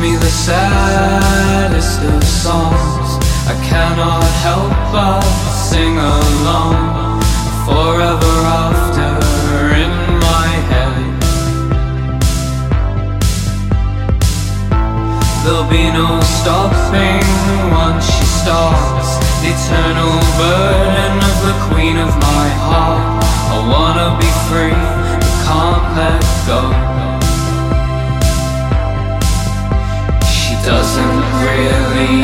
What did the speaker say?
me the saddest of songs. I cannot help but sing along forever after in my head. There'll be no stopping once she starts. The eternal burden of the queen of my heart. I wanna be free, but can't let go. doesn't really